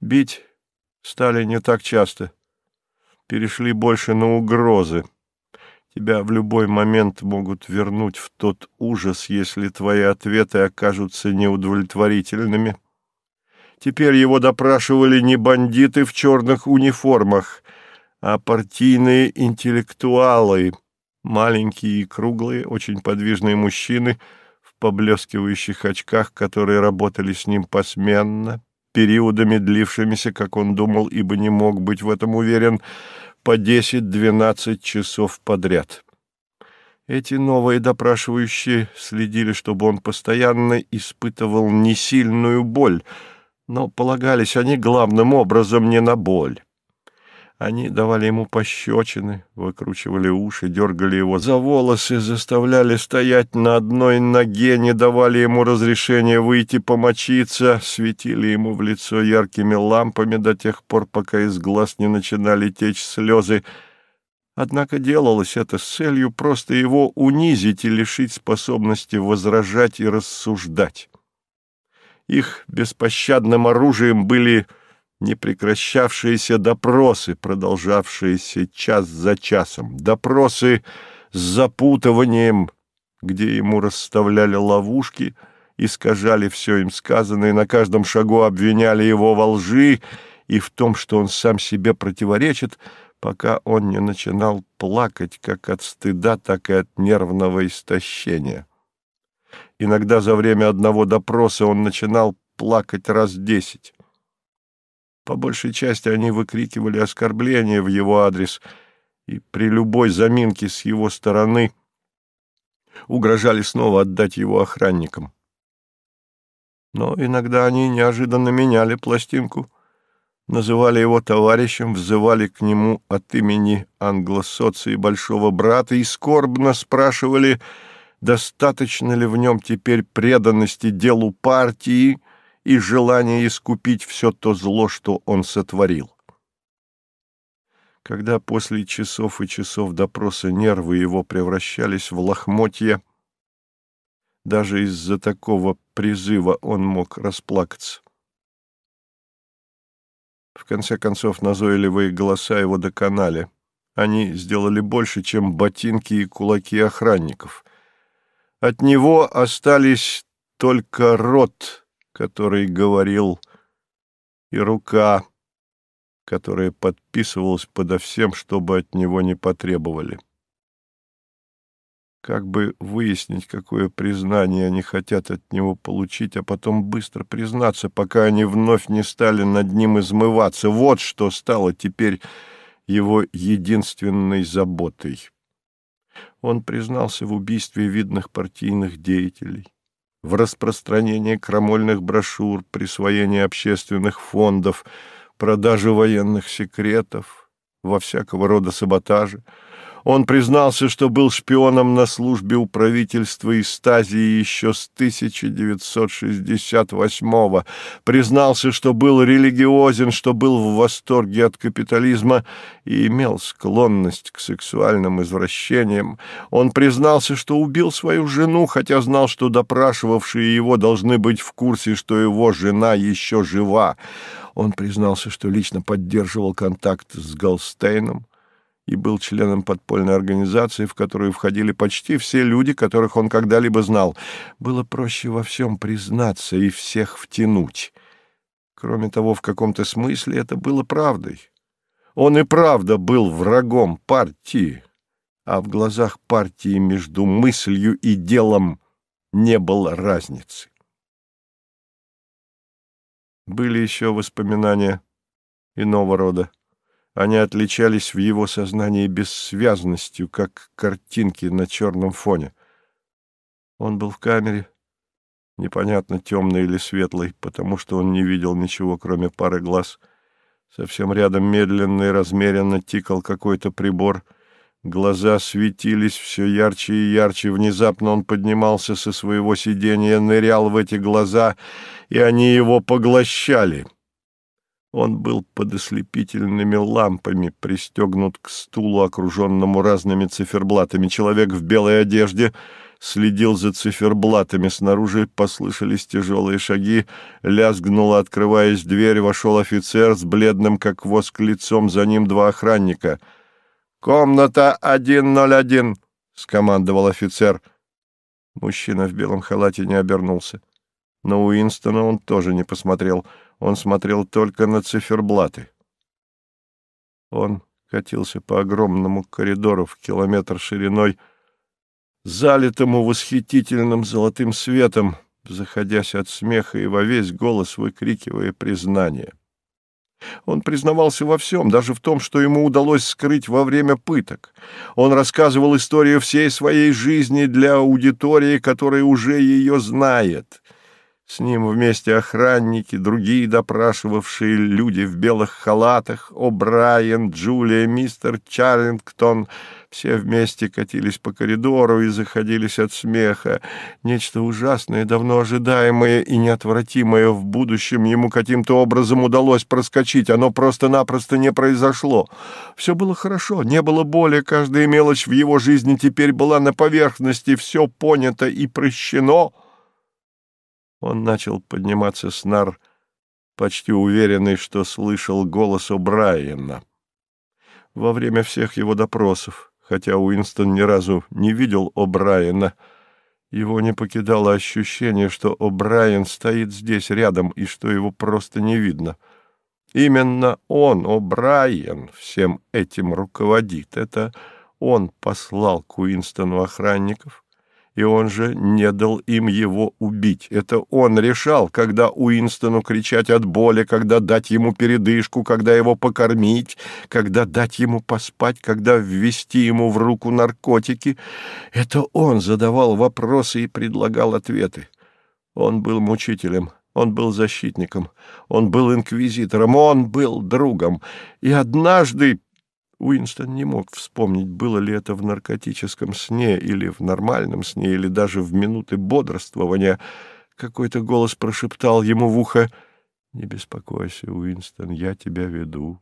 Бить стали не так часто. Перешли больше на угрозы. Тебя в любой момент могут вернуть в тот ужас, если твои ответы окажутся неудовлетворительными. Теперь его допрашивали не бандиты в черных униформах, а партийные интеллектуалы, маленькие и круглые, очень подвижные мужчины в поблескивающих очках, которые работали с ним посменно, периодами длившимися, как он думал, ибо не мог быть в этом уверен, по 10-12 часов подряд. Эти новые допрашивающие следили, чтобы он постоянно испытывал несильную боль, но полагались они главным образом не на боль. Они давали ему пощечины, выкручивали уши, дергали его за волосы, заставляли стоять на одной ноге, не давали ему разрешения выйти помочиться, светили ему в лицо яркими лампами до тех пор, пока из глаз не начинали течь слезы. Однако делалось это с целью просто его унизить и лишить способности возражать и рассуждать. Их беспощадным оружием были непрекращавшиеся допросы, продолжавшиеся час за часом, допросы с запутыванием, где ему расставляли ловушки, искажали все им сказанное, на каждом шагу обвиняли его во лжи и в том, что он сам себе противоречит, пока он не начинал плакать как от стыда, так и от нервного истощения. Иногда за время одного допроса он начинал плакать раз десять. По большей части они выкрикивали оскорбления в его адрес и при любой заминке с его стороны угрожали снова отдать его охранникам. Но иногда они неожиданно меняли пластинку, называли его товарищем, взывали к нему от имени англосоции большого брата и скорбно спрашивали, достаточно ли в нем теперь преданности делу партии, и желание искупить все то зло, что он сотворил. Когда после часов и часов допроса нервы его превращались в лохмотья, даже из-за такого призыва он мог расплакаться. В конце концов, назойливые голоса его доконали. Они сделали больше, чем ботинки и кулаки охранников. От него остались только рот который говорил, и рука, которая подписывалась подо всем, чтобы от него не потребовали. Как бы выяснить, какое признание они хотят от него получить, а потом быстро признаться, пока они вновь не стали над ним измываться. Вот что стало теперь его единственной заботой. Он признался в убийстве видных партийных деятелей в распространении крамольных брошюр, присвоении общественных фондов, продаже военных секретов, во всякого рода саботаже, он признался, что был шпионом на службе у правительства и Стазии еще с 1968-го, признался, что был религиозен, что был в восторге от капитализма и имел склонность к сексуальным извращениям. Он признался, что убил свою жену, хотя знал, что допрашивавшие его должны быть в курсе, что его жена еще жива. Он признался, что лично поддерживал контакт с Голстейном, и был членом подпольной организации, в которую входили почти все люди, которых он когда-либо знал. Было проще во всем признаться и всех втянуть. Кроме того, в каком-то смысле это было правдой. Он и правда был врагом партии, а в глазах партии между мыслью и делом не было разницы. Были еще воспоминания иного рода. Они отличались в его сознании бессвязностью, как картинки на черном фоне. Он был в камере, непонятно темной или светлой, потому что он не видел ничего, кроме пары глаз. Совсем рядом медленно и размеренно тикал какой-то прибор. Глаза светились все ярче и ярче. Внезапно он поднимался со своего сиденья, нырял в эти глаза, и они его поглощали — он был под ослепительными лампами, пристегнут к стулу, окруженному разными циферблатами. Человек в белой одежде следил за циферблатами. Снаружи послышались тяжелые шаги. Лязгнула, открываясь дверь, вошел офицер с бледным, как воск, лицом. За ним два охранника. «Комната 101», — скомандовал офицер. Мужчина в белом халате не обернулся. На Уинстона он тоже не посмотрел. Он смотрел только на циферблаты. Он катился по огромному коридору в километр шириной, залитому восхитительным золотым светом, заходясь от смеха и во весь голос выкрикивая признание. Он признавался во всем, даже в том, что ему удалось скрыть во время пыток. Он рассказывал историю всей своей жизни для аудитории, которая уже ее знает. С ним вместе охранники, другие допрашивавшие люди в белых халатах, О'Брайен, Джулия, мистер Чарлингтон — все вместе катились по коридору и заходились от смеха. Нечто ужасное, давно ожидаемое и неотвратимое в будущем ему каким-то образом удалось проскочить. Оно просто-напросто не произошло. Все было хорошо, не было боли, каждая мелочь в его жизни теперь была на поверхности, все понято и прощено. Он начал подниматься с нар, почти уверенный, что слышал голос О'Брайена. Во время всех его допросов, хотя Уинстон ни разу не видел О'Брайена, его не покидало ощущение, что О'Брайен стоит здесь рядом и что его просто не видно. Именно он, О'Брайен, всем этим руководит. Это он послал к Уинстону охранников, и он же не дал им его убить. Это он решал, когда Уинстону кричать от боли, когда дать ему передышку, когда его покормить, когда дать ему поспать, когда ввести ему в руку наркотики. Это он задавал вопросы и предлагал ответы. Он был мучителем, он был защитником, он был инквизитором, он был другом. И однажды Уинстон не мог вспомнить, было ли это в наркотическом сне или в нормальном сне, или даже в минуты бодрствования. Какой-то голос прошептал ему в ухо «Не беспокойся, Уинстон, я тебя веду.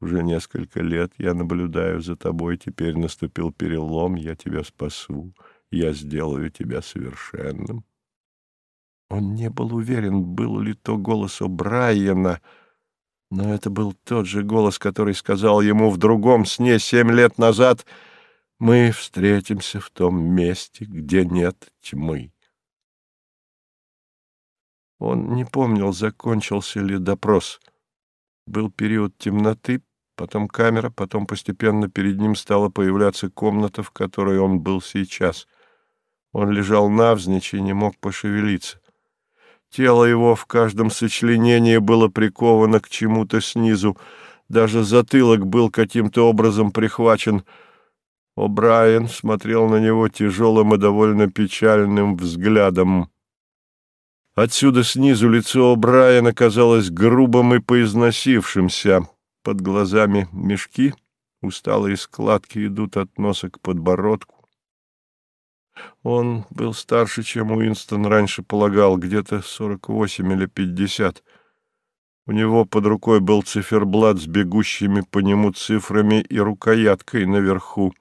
Уже несколько лет я наблюдаю за тобой, теперь наступил перелом, я тебя спасу, я сделаю тебя совершенным». Он не был уверен, был ли то голос О'Брайена, — но это был тот же голос, который сказал ему в другом сне семь лет назад «Мы встретимся в том месте, где нет тьмы». Он не помнил, закончился ли допрос. Был период темноты, потом камера, потом постепенно перед ним стала появляться комната, в которой он был сейчас. Он лежал навзничь и не мог пошевелиться. Тело его в каждом сочленении было приковано к чему-то снизу. Даже затылок был каким-то образом прихвачен. О'Брайен смотрел на него тяжелым и довольно печальным взглядом. Отсюда снизу лицо О'Брайена казалось грубым и поизносившимся. Под глазами мешки, усталые складки идут от носа к подбородку. Он был старше, чем Уинстон раньше полагал, где-то сорок восемь или пятьдесят. У него под рукой был циферблат с бегущими по нему цифрами и рукояткой наверху.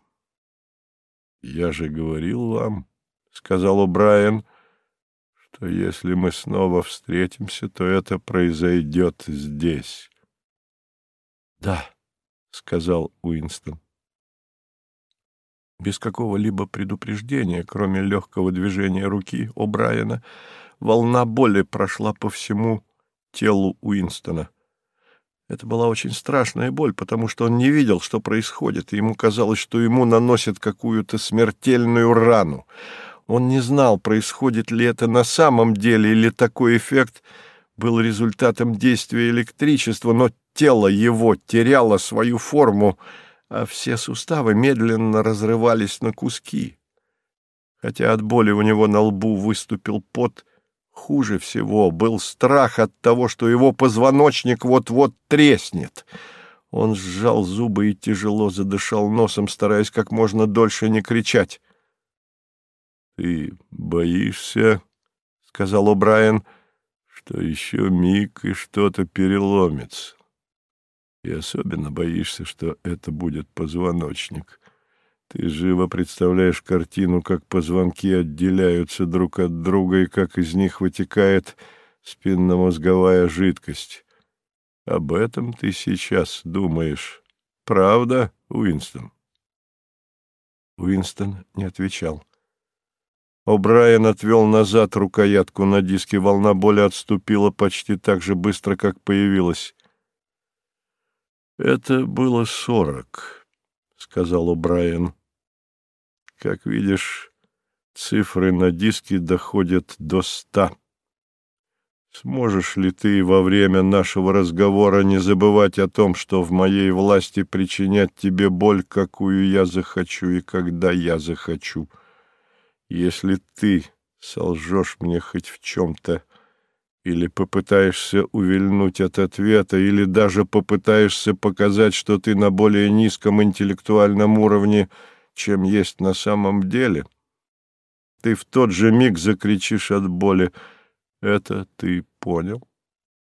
«Я же говорил вам, — сказал О'Брайен, — что если мы снова встретимся, то это произойдет здесь». «Да», — сказал Уинстон без какого-либо предупреждения, кроме легкого движения руки О'Брайена, волна боли прошла по всему телу Уинстона. Это была очень страшная боль, потому что он не видел, что происходит, и ему казалось, что ему наносят какую-то смертельную рану. Он не знал, происходит ли это на самом деле, или такой эффект был результатом действия электричества, но тело его теряло свою форму, а все суставы медленно разрывались на куски. Хотя от боли у него на лбу выступил пот, хуже всего был страх от того, что его позвоночник вот-вот треснет. Он сжал зубы и тяжело задышал носом, стараясь как можно дольше не кричать. — Ты боишься, — сказал О'Брайен, — что еще миг и что-то переломится. И особенно боишься, что это будет позвоночник. Ты живо представляешь картину, как позвонки отделяются друг от друга и как из них вытекает спинномозговая жидкость. Об этом ты сейчас думаешь. Правда, Уинстон? Уинстон не отвечал. О'Брайен отвел назад рукоятку на диске. Волна боли отступила почти так же быстро, как появилась. «Это было сорок», — сказал О'Брайен. «Как видишь, цифры на диске доходят до ста. Сможешь ли ты во время нашего разговора не забывать о том, что в моей власти причинять тебе боль, какую я захочу и когда я захочу? Если ты солжешь мне хоть в чем-то, или попытаешься увильнуть от ответа, или даже попытаешься показать, что ты на более низком интеллектуальном уровне, чем есть на самом деле, ты в тот же миг закричишь от боли — это ты понял?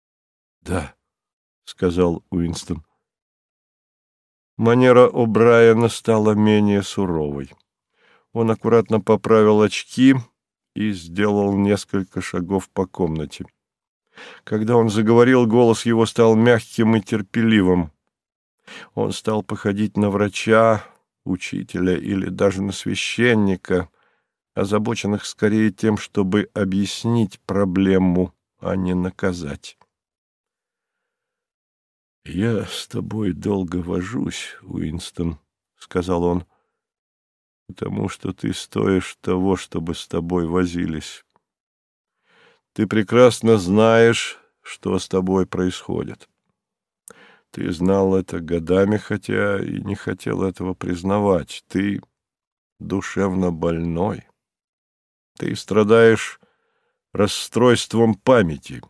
— Да, — сказал Уинстон. Манера О'Брайена стала менее суровой. Он аккуратно поправил очки и сделал несколько шагов по комнате. Когда он заговорил, голос его стал мягким и терпеливым. Он стал походить на врача, учителя или даже на священника, озабоченных скорее тем, чтобы объяснить проблему, а не наказать. «Я с тобой долго вожусь, Уинстон», — сказал он, — «потому что ты стоишь того, чтобы с тобой возились. Ты прекрасно знаешь, что с тобой происходит. Ты знал это годами, хотя и не хотел этого признавать. Ты душевно больной». Ты страдаешь расстройством памяти.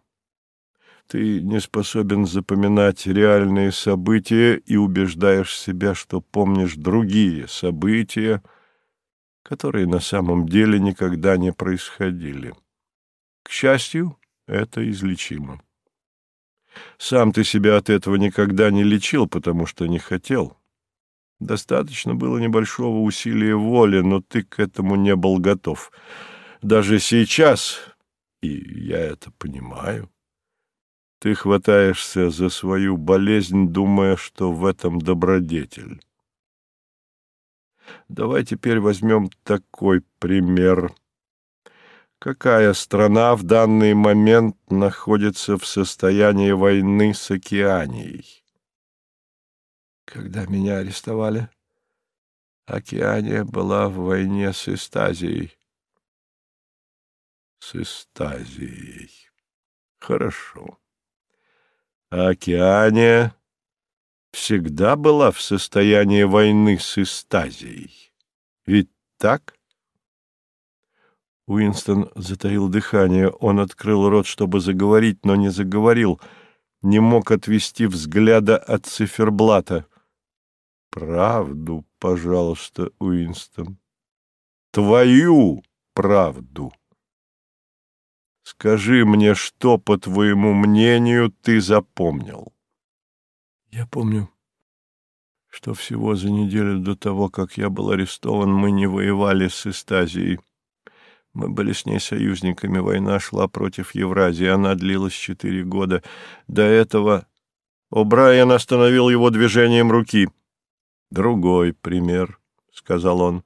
Ты не способен запоминать реальные события и убеждаешь себя, что помнишь другие события, которые на самом деле никогда не происходили. К счастью, это излечимо. Сам ты себя от этого никогда не лечил, потому что не хотел. Достаточно было небольшого усилия воли, но ты к этому не был готов — даже сейчас, и я это понимаю, ты хватаешься за свою болезнь, думая, что в этом добродетель. Давай теперь возьмем такой пример. Какая страна в данный момент находится в состоянии войны с Океанией? Когда меня арестовали, Океания была в войне с Истазией с Эстазией. Хорошо. А Океания всегда была в состоянии войны с Эстазией. Ведь так? Уинстон затаил дыхание. Он открыл рот, чтобы заговорить, но не заговорил. Не мог отвести взгляда от циферблата. «Правду, пожалуйста, Уинстон. Твою правду!» Скажи мне, что, по твоему мнению, ты запомнил? Я помню, что всего за неделю до того, как я был арестован, мы не воевали с Эстазией. Мы были с ней союзниками, война шла против Евразии, она длилась четыре года. До этого О'Брайен остановил его движением руки. «Другой пример», — сказал он.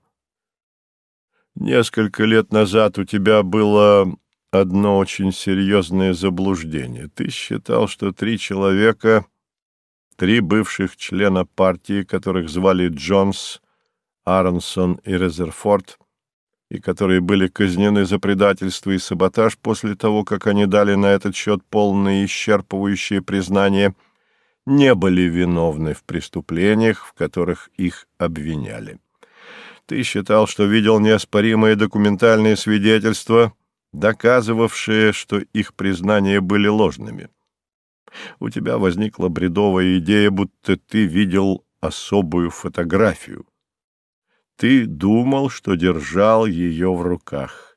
«Несколько лет назад у тебя было одно очень серьезное заблуждение. Ты считал, что три человека, три бывших члена партии, которых звали Джонс, Аронсон и Резерфорд, и которые были казнены за предательство и саботаж после того, как они дали на этот счет полное исчерпывающее признание, не были виновны в преступлениях, в которых их обвиняли. Ты считал, что видел неоспоримые документальные свидетельства — доказывавшие, что их признания были ложными. У тебя возникла бредовая идея, будто ты видел особую фотографию. Ты думал, что держал ее в руках.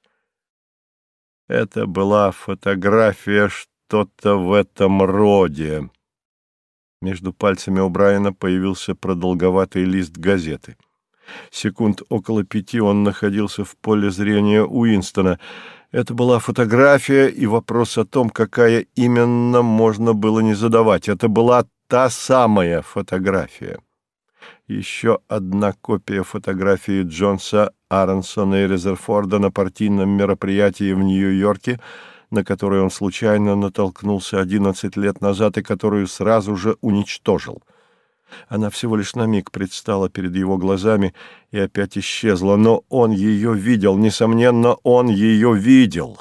Это была фотография что-то в этом роде. Между пальцами у Брайана появился продолговатый лист газеты. Секунд около пяти он находился в поле зрения Уинстона. Это была фотография, и вопрос о том, какая именно, можно было не задавать. Это была та самая фотография. Еще одна копия фотографии Джонса, Аронсона и Резерфорда на партийном мероприятии в Нью-Йорке, на которое он случайно натолкнулся 11 лет назад и которую сразу же уничтожил — она всего лишь на миг предстала перед его глазами и опять исчезла, но он ее видел, несомненно, он ее видел.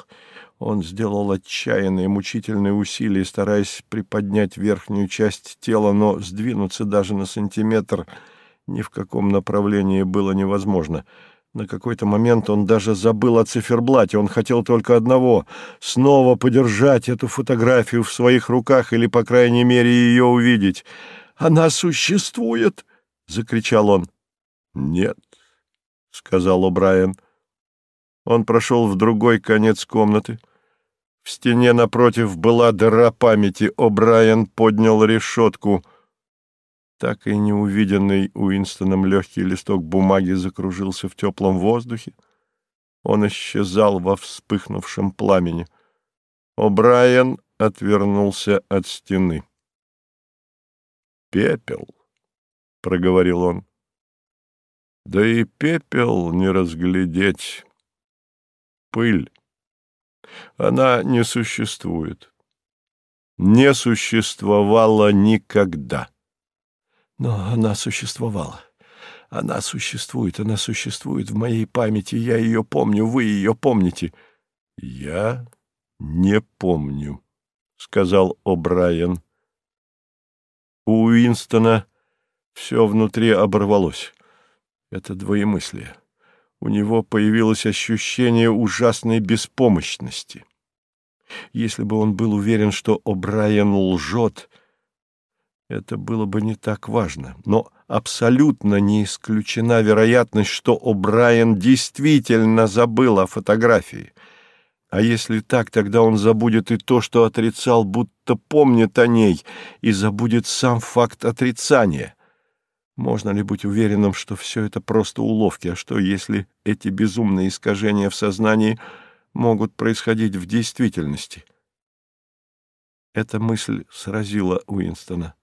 Он сделал отчаянные мучительные усилия, стараясь приподнять верхнюю часть тела, но сдвинуться даже на сантиметр ни в каком направлении было невозможно. На какой-то момент он даже забыл о циферблате. Он хотел только одного — снова подержать эту фотографию в своих руках или, по крайней мере, ее увидеть — она существует!» — закричал он. «Нет», — сказал О'Брайен. Он прошел в другой конец комнаты. В стене напротив была дыра памяти. О'Брайен поднял решетку. Так и неувиденный Уинстоном легкий листок бумаги закружился в теплом воздухе. Он исчезал во вспыхнувшем пламени. О'Брайен отвернулся от стены пепел, — проговорил он. Да и пепел не разглядеть. Пыль. Она не существует. Не существовала никогда. Но она существовала. Она существует, она существует в моей памяти. Я ее помню, вы ее помните. Я не помню, — сказал О'Брайен. У Уинстона все внутри оборвалось. Это двоемыслие. У него появилось ощущение ужасной беспомощности. Если бы он был уверен, что О'Брайен лжет, это было бы не так важно. Но абсолютно не исключена вероятность, что О'Брайен действительно забыл о фотографии — а если так, тогда он забудет и то, что отрицал, будто помнит о ней, и забудет сам факт отрицания. Можно ли быть уверенным, что все это просто уловки, а что, если эти безумные искажения в сознании могут происходить в действительности? Эта мысль сразила Уинстона.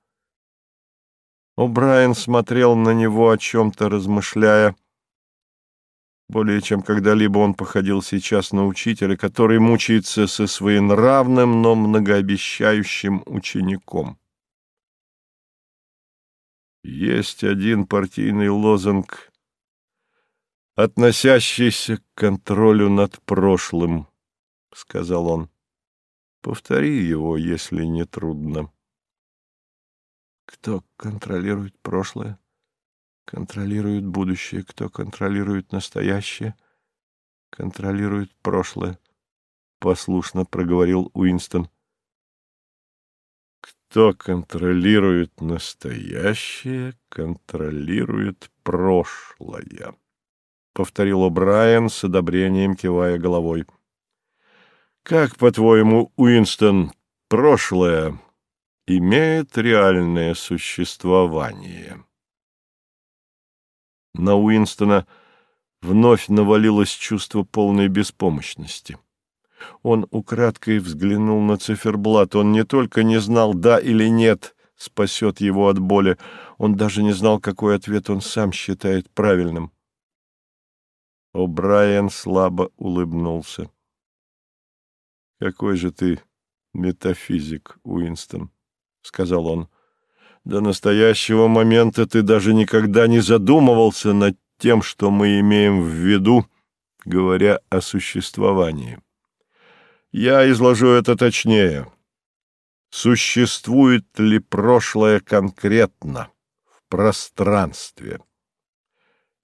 О'Брайен смотрел на него, о чем-то размышляя, более чем когда-либо он походил сейчас на учителя, который мучается со своенравным, но многообещающим учеником. Есть один партийный лозунг, относящийся к контролю над прошлым, — сказал он. Повтори его, если не трудно. Кто контролирует прошлое? контролирует будущее, кто контролирует настоящее, контролирует прошлое, — послушно проговорил Уинстон. Кто контролирует настоящее, контролирует прошлое, — повторил О'Брайен с одобрением, кивая головой. Как, по-твоему, Уинстон, прошлое имеет реальное существование? На Уинстона вновь навалилось чувство полной беспомощности. Он украдкой взглянул на циферблат. Он не только не знал, да или нет, спасет его от боли, он даже не знал, какой ответ он сам считает правильным. О'Брайен слабо улыбнулся. «Какой же ты метафизик, Уинстон», — сказал он. До настоящего момента ты даже никогда не задумывался над тем, что мы имеем в виду, говоря о существовании. Я изложу это точнее. Существует ли прошлое конкретно, в пространстве?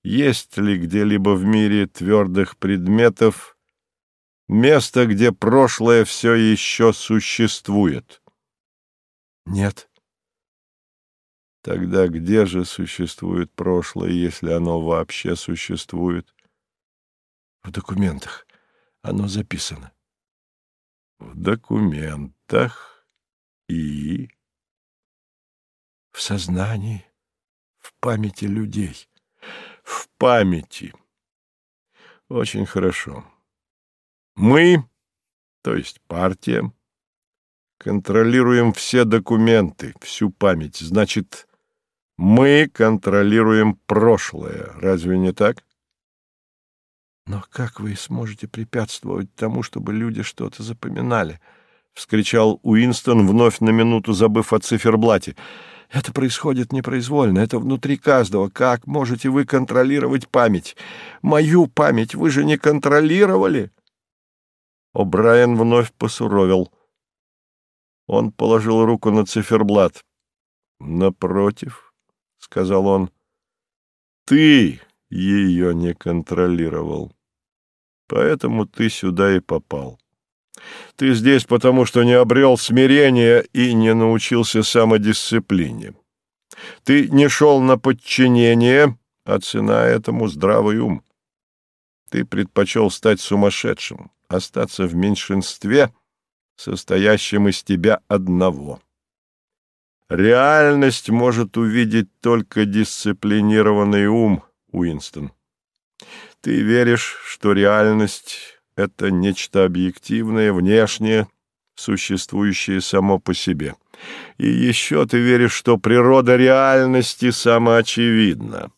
Есть ли где-либо в мире твердых предметов место, где прошлое все еще существует? Нет. Тогда где же существует прошлое, если оно вообще существует? В документах. Оно записано. В документах и... В сознании, в памяти людей. В памяти. Очень хорошо. Мы, то есть партия, контролируем все документы, всю память. Значит, мы контролируем прошлое. Разве не так? Но как вы сможете препятствовать тому, чтобы люди что-то запоминали? — вскричал Уинстон, вновь на минуту забыв о циферблате. — Это происходит непроизвольно, это внутри каждого. Как можете вы контролировать память? Мою память вы же не контролировали? О'Брайен вновь посуровил. Он положил руку на циферблат. — Напротив, — сказал он, — ты ее не контролировал. Поэтому ты сюда и попал. Ты здесь потому, что не обрел смирения и не научился самодисциплине. Ты не шел на подчинение, а цена этому здравый ум. Ты предпочел стать сумасшедшим, остаться в меньшинстве, состоящем из тебя одного. Реальность может увидеть только дисциплинированный ум, Уинстон. Ты веришь, что реальность — это нечто объективное, внешнее, существующее само по себе. И еще ты веришь, что природа реальности самоочевидна.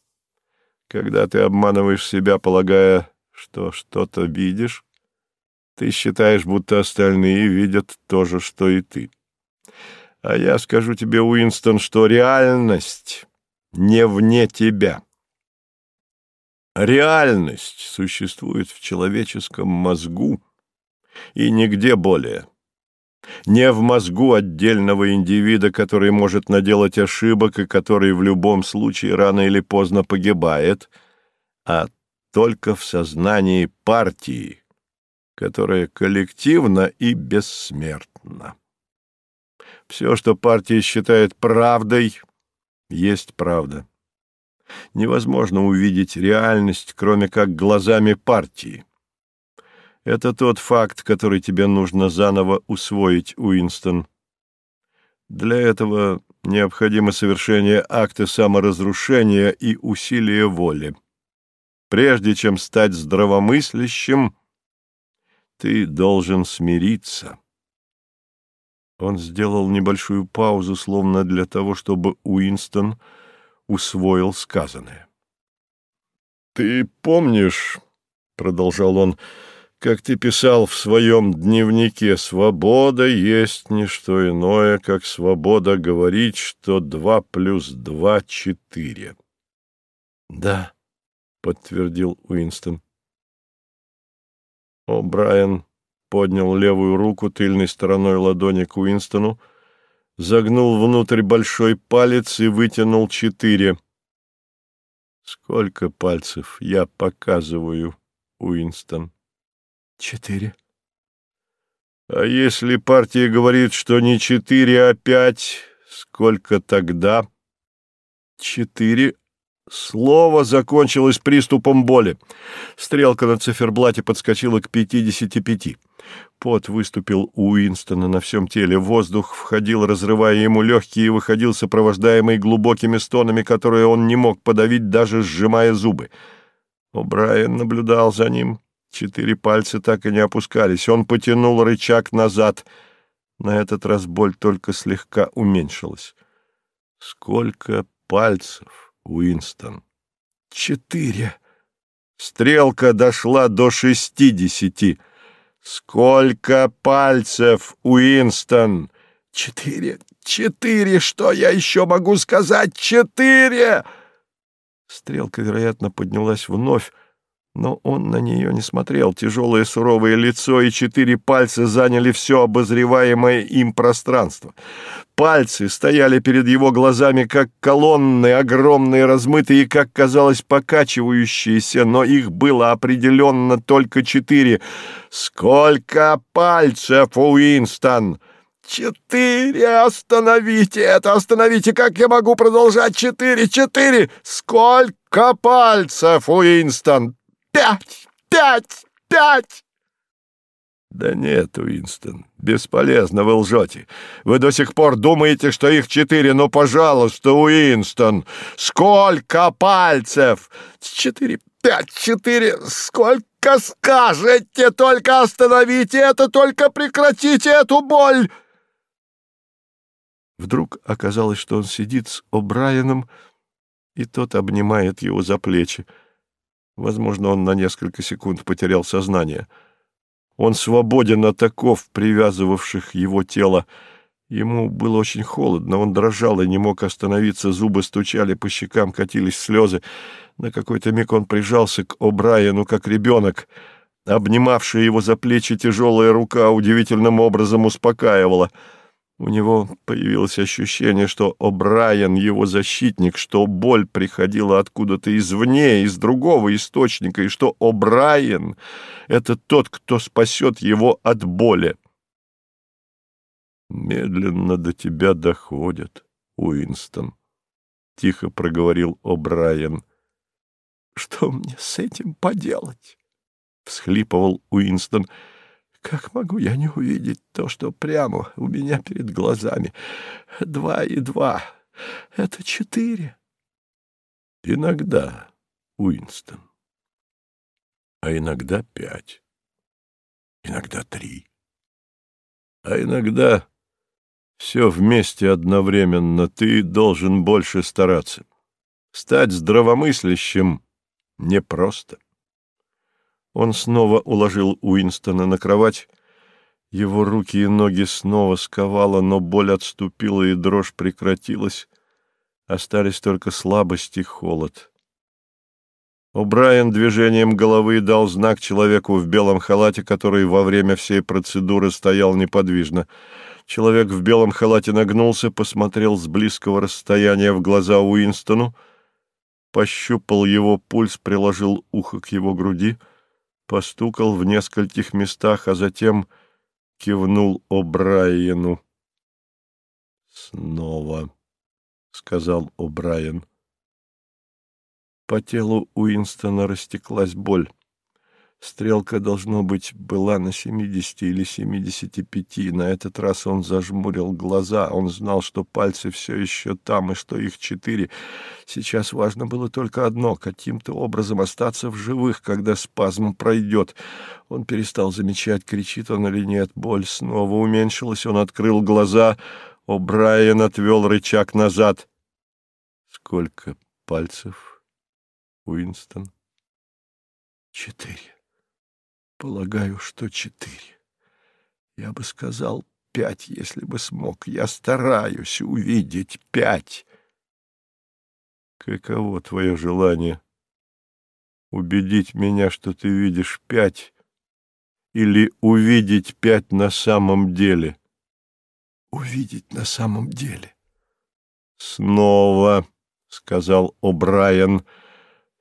Когда ты обманываешь себя, полагая, что что-то видишь, ты считаешь, будто остальные видят то же, что и ты. А я скажу тебе, Уинстон, что реальность не вне тебя. Реальность существует в человеческом мозгу и нигде более. Не в мозгу отдельного индивида, который может наделать ошибок и который в любом случае рано или поздно погибает, а только в сознании партии, которая коллективна и бессмертна. Все, что партия считает правдой, есть правда невозможно увидеть реальность, кроме как глазами партии. Это тот факт, который тебе нужно заново усвоить, Уинстон. Для этого необходимо совершение акта саморазрушения и усилия воли. Прежде чем стать здравомыслящим, ты должен смириться. Он сделал небольшую паузу, словно для того, чтобы Уинстон усвоил сказанное. «Ты помнишь, — продолжал он, — как ты писал в своем дневнике, свобода есть не что иное, как свобода говорить, что два плюс два — четыре». «Да», — подтвердил Уинстон. О, Брайан поднял левую руку тыльной стороной ладони к Уинстону, загнул внутрь большой палец и вытянул четыре. «Сколько пальцев я показываю, Уинстон?» «Четыре». «А если партия говорит, что не четыре, а пять, сколько тогда?» «Четыре Слово закончилось приступом боли. Стрелка на циферблате подскочила к пятидесяти пяти. Пот выступил у Уинстона на всем теле, воздух входил, разрывая ему легкие, и выходил сопровождаемый глубокими стонами, которые он не мог подавить, даже сжимая зубы. О'Брайен наблюдал за ним. Четыре пальца так и не опускались. Он потянул рычаг назад. На этот раз боль только слегка уменьшилась. Сколько пальцев! Уинстон. Четыре. Стрелка дошла до шестидесяти. Сколько пальцев, Уинстон? Четыре. Четыре. Что я еще могу сказать? Четыре. Стрелка, вероятно, поднялась вновь, но он на нее не смотрел. Тяжелое суровое лицо и четыре пальца заняли все обозреваемое им пространство. Пальцы стояли перед его глазами, как колонны, огромные, размытые, как казалось, покачивающиеся, но их было определенно только четыре. «Сколько пальцев, Уинстон?» «Четыре! Остановите это! Остановите! Как я могу продолжать? Четыре! Четыре! Сколько пальцев, Уинстон? Пять! Пять! Пять!» Да нет, Уинстон, бесполезно, вы лжете. Вы до сих пор думаете, что их четыре, но, пожалуйста, Уинстон, сколько пальцев? Четыре, пять, четыре, сколько скажете, только остановите это, только прекратите эту боль!» Вдруг оказалось, что он сидит с О'Брайеном, и тот обнимает его за плечи. Возможно, он на несколько секунд потерял сознание — он свободен от оков, привязывавших его тело. Ему было очень холодно, он дрожал и не мог остановиться, зубы стучали по щекам, катились слезы. На какой-то миг он прижался к О'Брайену, как ребенок. Обнимавшая его за плечи тяжелая рука удивительным образом успокаивала — у него появилось ощущение, что О'Брайен — его защитник, что боль приходила откуда-то извне, из другого источника, и что О'Брайен — это тот, кто спасет его от боли. «Медленно до тебя доходят, Уинстон», — тихо проговорил О'Брайен. «Что мне с этим поделать?» — всхлипывал Уинстон. — как могу я не увидеть то, что прямо у меня перед глазами? Два и два — это четыре. Иногда, Уинстон. А иногда пять. Иногда три. А иногда все вместе одновременно. Ты должен больше стараться. Стать здравомыслящим непросто. Он снова уложил Уинстона на кровать. Его руки и ноги снова сковало, но боль отступила и дрожь прекратилась. Остались только слабость и холод. О'Брайен движением головы дал знак человеку в белом халате, который во время всей процедуры стоял неподвижно. Человек в белом халате нагнулся, посмотрел с близкого расстояния в глаза Уинстону, пощупал его пульс, приложил ухо к его груди — постукал в нескольких местах, а затем кивнул О'Брайену. «Снова», — сказал О'Брайен. По телу Уинстона растеклась боль. Стрелка, должно быть, была на 70 или 75. На этот раз он зажмурил глаза. Он знал, что пальцы все еще там, и что их четыре. Сейчас важно было только одно — каким-то образом остаться в живых, когда спазм пройдет. Он перестал замечать, кричит он или нет. Боль снова уменьшилась. Он открыл глаза. О'Брайен отвел рычаг назад. Сколько пальцев, Уинстон? Четыре. Полагаю, что четыре. Я бы сказал пять, если бы смог. Я стараюсь увидеть пять. Каково твое желание? Убедить меня, что ты видишь пять, или увидеть пять на самом деле? Увидеть на самом деле. Снова, — сказал О'Брайен, —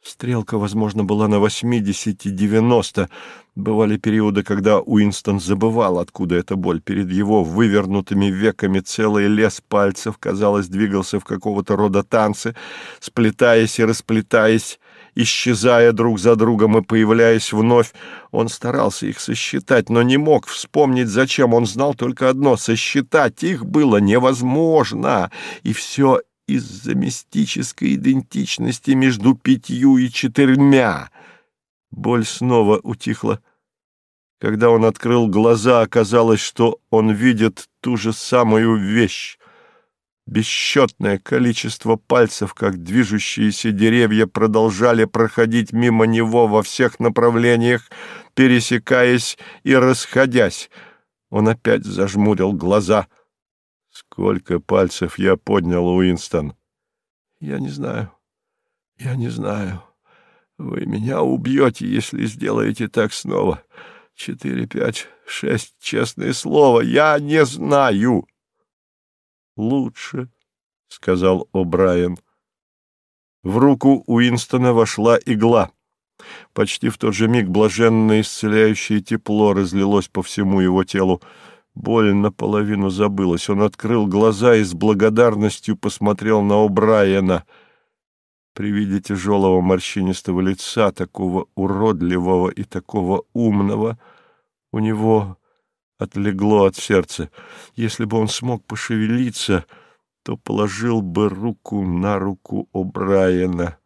Стрелка, возможно, была на 80-90. Бывали периоды, когда Уинстон забывал, откуда эта боль. Перед его вывернутыми веками целый лес пальцев, казалось, двигался в какого-то рода танце, сплетаясь и расплетаясь, исчезая друг за другом и появляясь вновь. Он старался их сосчитать, но не мог вспомнить, зачем. Он знал только одно — сосчитать их было невозможно. И все из-за мистической идентичности между пятью и четырьмя. Боль снова утихла. Когда он открыл глаза, оказалось, что он видит ту же самую вещь. Бесчетное количество пальцев, как движущиеся деревья, продолжали проходить мимо него во всех направлениях, пересекаясь и расходясь. Он опять зажмурил глаза — Сколько пальцев я поднял, Уинстон? Я не знаю. Я не знаю. Вы меня убьете, если сделаете так снова. Четыре, пять, шесть, честное слово, я не знаю. Лучше, — сказал О'Брайен. В руку Уинстона вошла игла. Почти в тот же миг блаженное исцеляющее тепло разлилось по всему его телу. Боль наполовину забылась. Он открыл глаза и с благодарностью посмотрел на О'Брайена. При виде тяжелого морщинистого лица, такого уродливого и такого умного, у него отлегло от сердца. Если бы он смог пошевелиться, то положил бы руку на руку О'Брайена.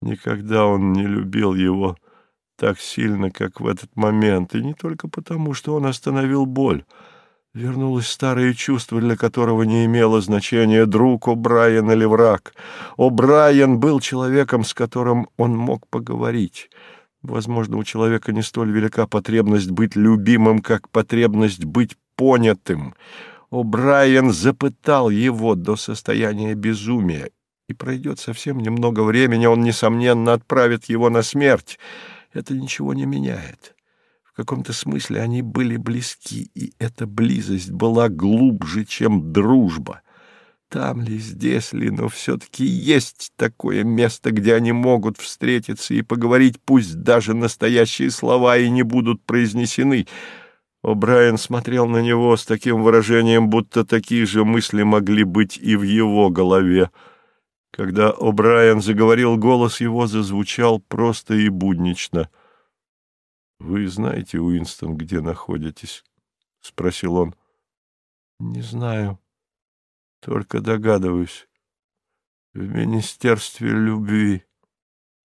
Никогда он не любил его так сильно, как в этот момент, и не только потому, что он остановил боль. Вернулось старое чувство, для которого не имело значения, друг О'Брайен или враг. О'Брайен был человеком, с которым он мог поговорить. Возможно, у человека не столь велика потребность быть любимым, как потребность быть понятым. О'Брайен запытал его до состояния безумия, и пройдет совсем немного времени, он, несомненно, отправит его на смерть. Это ничего не меняет. В каком-то смысле они были близки, и эта близость была глубже, чем дружба. Там ли, здесь ли, но все-таки есть такое место, где они могут встретиться и поговорить, пусть даже настоящие слова и не будут произнесены. О'Брайен смотрел на него с таким выражением, будто такие же мысли могли быть и в его голове. Когда О'Брайен заговорил, голос его зазвучал просто и буднично. — Вы знаете, Уинстон, где находитесь? — спросил он. — Не знаю. Только догадываюсь. В Министерстве любви.